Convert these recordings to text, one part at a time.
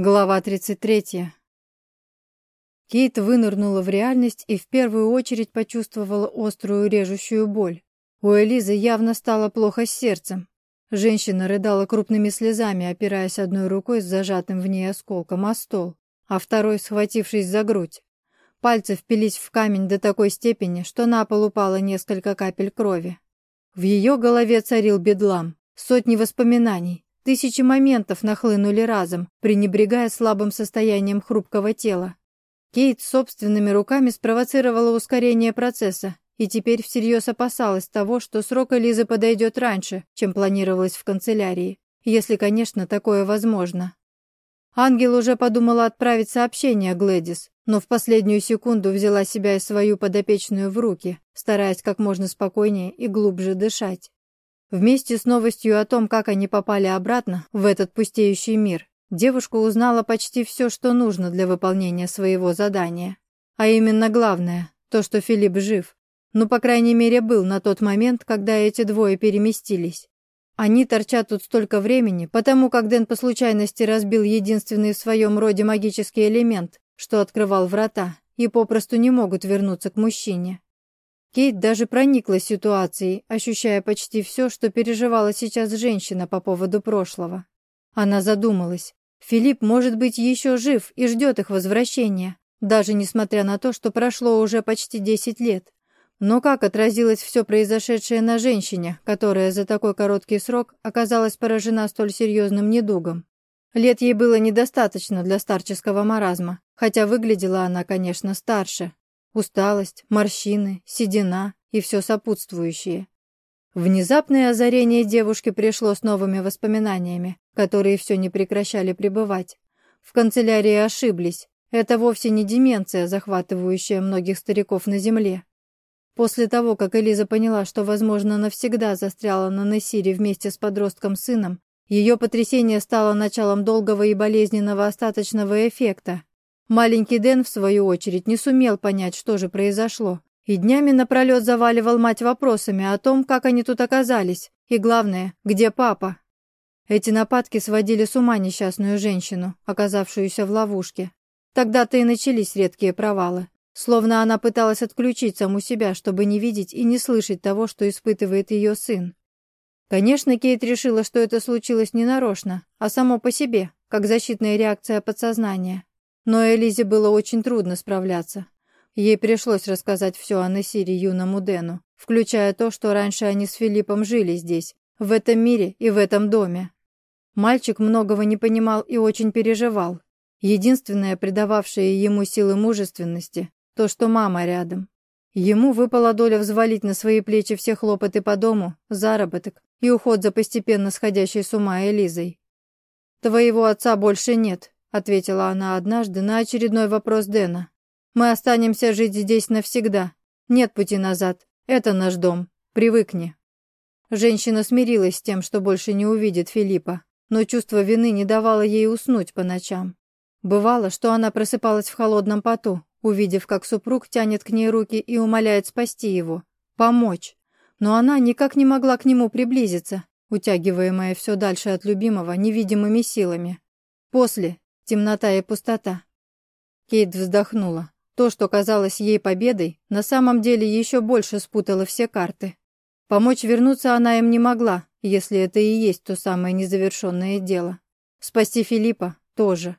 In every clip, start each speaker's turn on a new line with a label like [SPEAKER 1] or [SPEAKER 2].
[SPEAKER 1] Глава 33. Кейт вынырнула в реальность и в первую очередь почувствовала острую режущую боль. У Элизы явно стало плохо с сердцем. Женщина рыдала крупными слезами, опираясь одной рукой с зажатым в ней осколком о стол, а второй схватившись за грудь. Пальцы впились в камень до такой степени, что на пол упало несколько капель крови. В ее голове царил бедлам, сотни воспоминаний, Тысячи моментов нахлынули разом, пренебрегая слабым состоянием хрупкого тела. Кейт собственными руками спровоцировала ускорение процесса и теперь всерьез опасалась того, что срок Элизы подойдет раньше, чем планировалось в канцелярии, если, конечно, такое возможно. Ангел уже подумала отправить сообщение Глэдис, но в последнюю секунду взяла себя и свою подопечную в руки, стараясь как можно спокойнее и глубже дышать. Вместе с новостью о том, как они попали обратно в этот пустеющий мир, девушка узнала почти все, что нужно для выполнения своего задания. А именно главное, то, что Филипп жив. Ну, по крайней мере, был на тот момент, когда эти двое переместились. Они торчат тут столько времени, потому как Дэн по случайности разбил единственный в своем роде магический элемент, что открывал врата, и попросту не могут вернуться к мужчине. Кейт даже проникла ситуацией, ощущая почти все, что переживала сейчас женщина по поводу прошлого. Она задумалась. Филипп может быть еще жив и ждет их возвращения, даже несмотря на то, что прошло уже почти 10 лет. Но как отразилось все произошедшее на женщине, которая за такой короткий срок оказалась поражена столь серьезным недугом? Лет ей было недостаточно для старческого маразма, хотя выглядела она, конечно, старше. Усталость, морщины, седина и все сопутствующее. Внезапное озарение девушки пришло с новыми воспоминаниями, которые все не прекращали пребывать. В канцелярии ошиблись. Это вовсе не деменция, захватывающая многих стариков на земле. После того, как Элиза поняла, что, возможно, навсегда застряла на Нессире вместе с подростком-сыном, ее потрясение стало началом долгого и болезненного остаточного эффекта, Маленький Дэн, в свою очередь, не сумел понять, что же произошло, и днями напролет заваливал мать вопросами о том, как они тут оказались, и, главное, где папа. Эти нападки сводили с ума несчастную женщину, оказавшуюся в ловушке. Тогда-то и начались редкие провалы. Словно она пыталась отключить саму себя, чтобы не видеть и не слышать того, что испытывает ее сын. Конечно, Кейт решила, что это случилось не нарочно, а само по себе, как защитная реакция подсознания. Но Элизе было очень трудно справляться. Ей пришлось рассказать все о Несире юному Дэну, включая то, что раньше они с Филиппом жили здесь, в этом мире и в этом доме. Мальчик многого не понимал и очень переживал. Единственное, придававшее ему силы мужественности, то, что мама рядом. Ему выпала доля взвалить на свои плечи все хлопоты по дому, заработок и уход за постепенно сходящей с ума Элизой. «Твоего отца больше нет», — ответила она однажды на очередной вопрос Дэна. «Мы останемся жить здесь навсегда. Нет пути назад. Это наш дом. Привыкни». Женщина смирилась с тем, что больше не увидит Филиппа, но чувство вины не давало ей уснуть по ночам. Бывало, что она просыпалась в холодном поту, увидев, как супруг тянет к ней руки и умоляет спасти его, помочь. Но она никак не могла к нему приблизиться, утягиваемая все дальше от любимого невидимыми силами. После, темнота и пустота. Кейт вздохнула. То, что казалось ей победой, на самом деле еще больше спутало все карты. Помочь вернуться она им не могла, если это и есть то самое незавершенное дело. Спасти Филиппа тоже.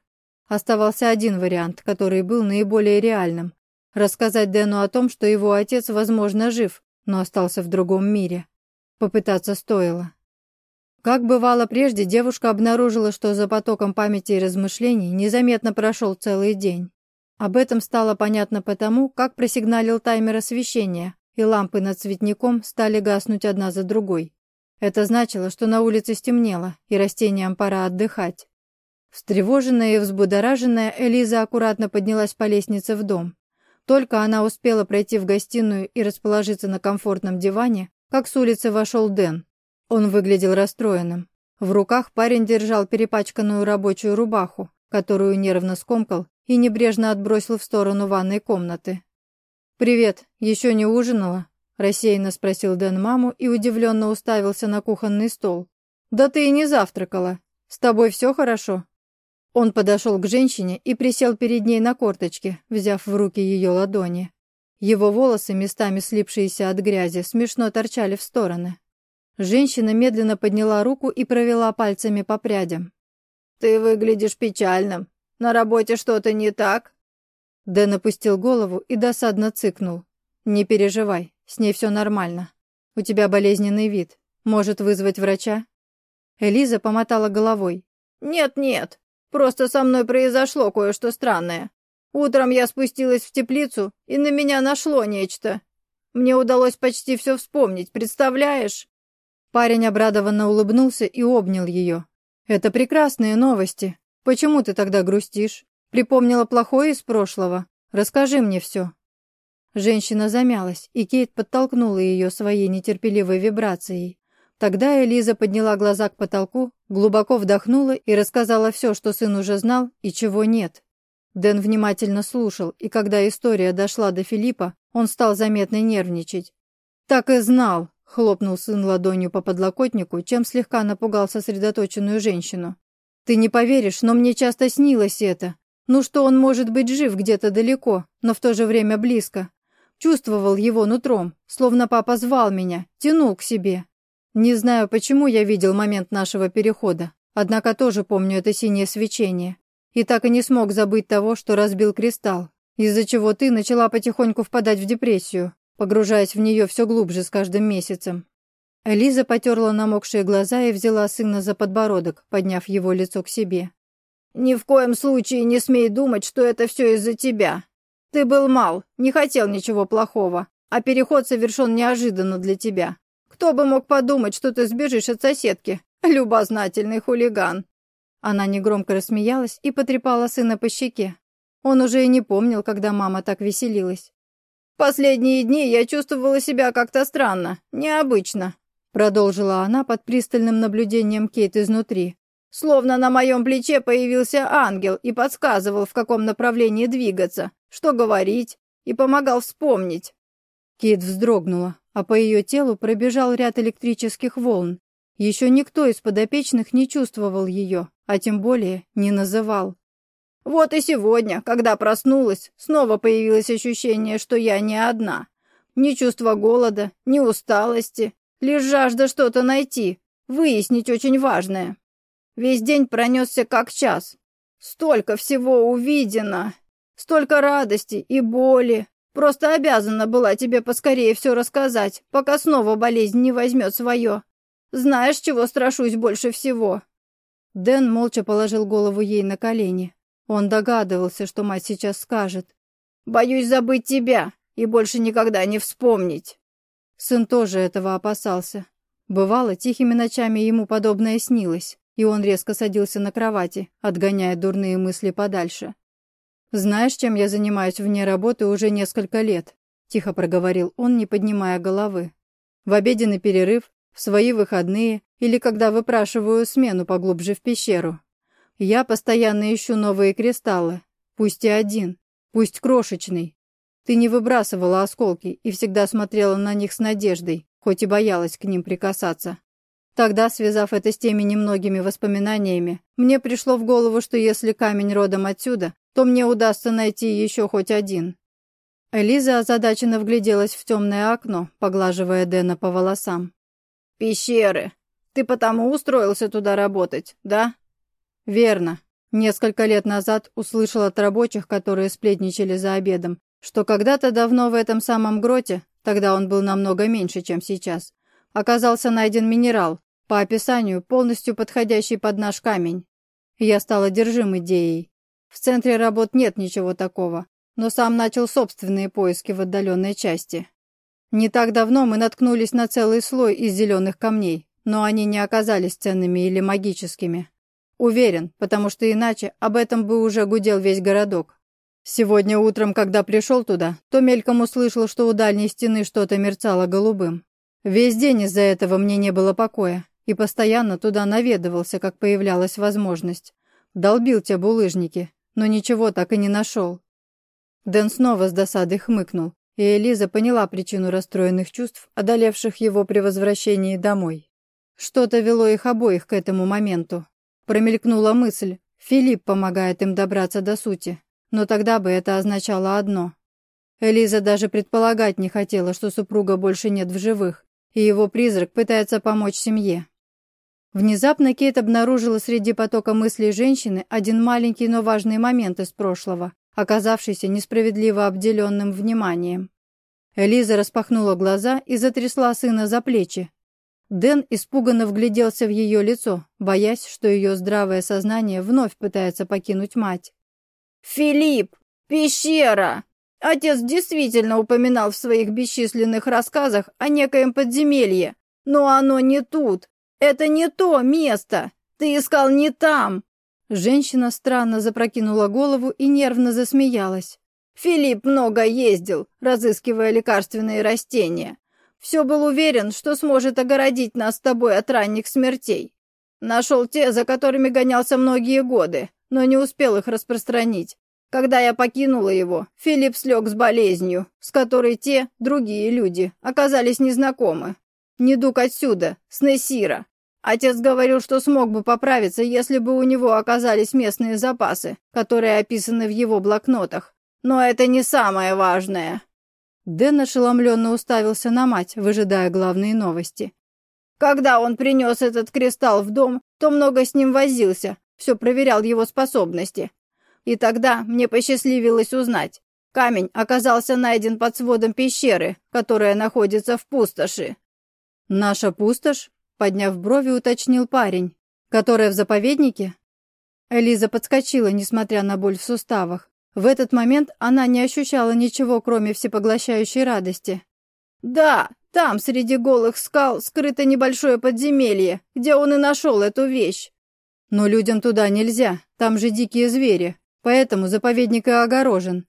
[SPEAKER 1] Оставался один вариант, который был наиболее реальным. Рассказать Дэну о том, что его отец, возможно, жив, но остался в другом мире. Попытаться стоило. Как бывало прежде, девушка обнаружила, что за потоком памяти и размышлений незаметно прошел целый день. Об этом стало понятно потому, как просигналил таймер освещения, и лампы над цветником стали гаснуть одна за другой. Это значило, что на улице стемнело, и растениям пора отдыхать. Встревоженная и взбудораженная, Элиза аккуратно поднялась по лестнице в дом. Только она успела пройти в гостиную и расположиться на комфортном диване, как с улицы вошел Дэн. Он выглядел расстроенным. В руках парень держал перепачканную рабочую рубаху, которую нервно скомкал и небрежно отбросил в сторону ванной комнаты. «Привет, еще не ужинала?» – рассеянно спросил Дэн маму и удивленно уставился на кухонный стол. «Да ты и не завтракала. С тобой все хорошо?» Он подошел к женщине и присел перед ней на корточке, взяв в руки ее ладони. Его волосы, местами слипшиеся от грязи, смешно торчали в стороны. Женщина медленно подняла руку и провела пальцами по прядям. «Ты выглядишь печальным. На работе что-то не так?» Дэн опустил голову и досадно цыкнул. «Не переживай, с ней все нормально. У тебя болезненный вид. Может вызвать врача?» Элиза помотала головой. «Нет-нет, просто со мной произошло кое-что странное. Утром я спустилась в теплицу, и на меня нашло нечто. Мне удалось почти все вспомнить, представляешь?» Парень обрадованно улыбнулся и обнял ее. «Это прекрасные новости. Почему ты тогда грустишь? Припомнила плохое из прошлого? Расскажи мне все». Женщина замялась, и Кейт подтолкнула ее своей нетерпеливой вибрацией. Тогда Элиза подняла глаза к потолку, глубоко вдохнула и рассказала все, что сын уже знал и чего нет. Дэн внимательно слушал, и когда история дошла до Филиппа, он стал заметно нервничать. «Так и знал», Хлопнул сын ладонью по подлокотнику, чем слегка напугал сосредоточенную женщину. «Ты не поверишь, но мне часто снилось это. Ну что он может быть жив где-то далеко, но в то же время близко. Чувствовал его нутром, словно папа звал меня, тянул к себе. Не знаю, почему я видел момент нашего перехода, однако тоже помню это синее свечение. И так и не смог забыть того, что разбил кристалл, из-за чего ты начала потихоньку впадать в депрессию погружаясь в нее все глубже с каждым месяцем. Элиза потерла намокшие глаза и взяла сына за подбородок, подняв его лицо к себе. «Ни в коем случае не смей думать, что это все из-за тебя. Ты был мал, не хотел ничего плохого, а переход совершен неожиданно для тебя. Кто бы мог подумать, что ты сбежишь от соседки? Любознательный хулиган!» Она негромко рассмеялась и потрепала сына по щеке. Он уже и не помнил, когда мама так веселилась. Последние дни я чувствовала себя как-то странно, необычно», продолжила она под пристальным наблюдением Кейт изнутри. «Словно на моем плече появился ангел и подсказывал, в каком направлении двигаться, что говорить, и помогал вспомнить». Кейт вздрогнула, а по ее телу пробежал ряд электрических волн. Еще никто из подопечных не чувствовал ее, а тем более не называл. Вот и сегодня, когда проснулась, снова появилось ощущение, что я не одна. Ни чувства голода, ни усталости, лишь жажда что-то найти, выяснить очень важное. Весь день пронесся как час. Столько всего увидено, столько радости и боли. Просто обязана была тебе поскорее все рассказать, пока снова болезнь не возьмет свое. Знаешь, чего страшусь больше всего?» Дэн молча положил голову ей на колени. Он догадывался, что мать сейчас скажет. «Боюсь забыть тебя и больше никогда не вспомнить». Сын тоже этого опасался. Бывало, тихими ночами ему подобное снилось, и он резко садился на кровати, отгоняя дурные мысли подальше. «Знаешь, чем я занимаюсь вне работы уже несколько лет?» – тихо проговорил он, не поднимая головы. «В обеденный перерыв, в свои выходные или когда выпрашиваю смену поглубже в пещеру. Я постоянно ищу новые кристаллы. Пусть и один, пусть крошечный. Ты не выбрасывала осколки и всегда смотрела на них с надеждой, хоть и боялась к ним прикасаться. Тогда, связав это с теми немногими воспоминаниями, мне пришло в голову, что если камень родом отсюда, то мне удастся найти еще хоть один. Элиза озадаченно вгляделась в темное окно, поглаживая Дэна по волосам. «Пещеры. Ты потому устроился туда работать, да?» «Верно. Несколько лет назад услышал от рабочих, которые сплетничали за обедом, что когда-то давно в этом самом гроте, тогда он был намного меньше, чем сейчас, оказался найден минерал, по описанию полностью подходящий под наш камень. Я стал одержим идеей. В центре работ нет ничего такого, но сам начал собственные поиски в отдаленной части. Не так давно мы наткнулись на целый слой из зеленых камней, но они не оказались ценными или магическими. Уверен, потому что иначе об этом бы уже гудел весь городок. Сегодня утром, когда пришел туда, то мельком услышал, что у дальней стены что-то мерцало голубым. Весь день из-за этого мне не было покоя, и постоянно туда наведывался, как появлялась возможность. Долбил те булыжники, но ничего так и не нашел. Дэн снова с досадой хмыкнул, и Элиза поняла причину расстроенных чувств, одолевших его при возвращении домой. Что-то вело их обоих к этому моменту, Промелькнула мысль, Филипп помогает им добраться до сути, но тогда бы это означало одно. Элиза даже предполагать не хотела, что супруга больше нет в живых, и его призрак пытается помочь семье. Внезапно Кейт обнаружила среди потока мыслей женщины один маленький, но важный момент из прошлого, оказавшийся несправедливо обделенным вниманием. Элиза распахнула глаза и затрясла сына за плечи. Дэн испуганно вгляделся в ее лицо, боясь, что ее здравое сознание вновь пытается покинуть мать.
[SPEAKER 2] «Филипп! Пещера!» Отец действительно упоминал в своих бесчисленных рассказах о некоем подземелье, но оно не тут. Это не то место. Ты искал не там.
[SPEAKER 1] Женщина странно запрокинула голову и нервно засмеялась.
[SPEAKER 2] Филипп много ездил, разыскивая лекарственные растения. Все был уверен, что сможет огородить нас с тобой от ранних смертей. Нашел те, за которыми гонялся многие годы, но не успел их распространить. Когда я покинула его, Филипп слег с болезнью, с которой те, другие люди, оказались незнакомы. Недуг отсюда, с Нессира. Отец говорил, что смог бы поправиться, если бы у него оказались местные запасы, которые описаны в его блокнотах. Но это не самое важное.
[SPEAKER 1] Дэн ошеломленно уставился на мать, выжидая главные новости.
[SPEAKER 2] Когда он принес этот кристалл в дом, то много с ним возился, все проверял его способности. И тогда мне посчастливилось узнать. Камень оказался найден под сводом пещеры, которая находится в пустоши.
[SPEAKER 1] «Наша пустошь?» — подняв брови, уточнил парень. «Которая в заповеднике?» Элиза подскочила, несмотря на боль в суставах. В этот момент она не ощущала ничего, кроме всепоглощающей радости.
[SPEAKER 2] «Да, там, среди голых скал, скрыто небольшое подземелье, где он и нашел эту вещь».
[SPEAKER 1] «Но людям туда нельзя, там же дикие звери. Поэтому заповедник и огорожен».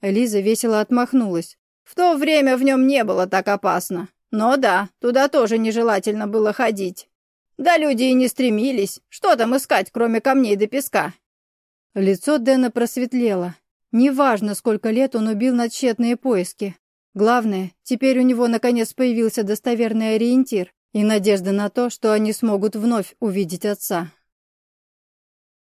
[SPEAKER 1] Элиза весело отмахнулась.
[SPEAKER 2] «В то время в нем не было так опасно. Но да, туда тоже нежелательно было ходить. Да люди и не стремились. Что там искать, кроме камней да песка?»
[SPEAKER 1] Лицо Дэна просветлело. Неважно, сколько лет он убил на тщетные поиски. Главное, теперь у него наконец появился достоверный ориентир и надежда на то, что они смогут вновь увидеть отца.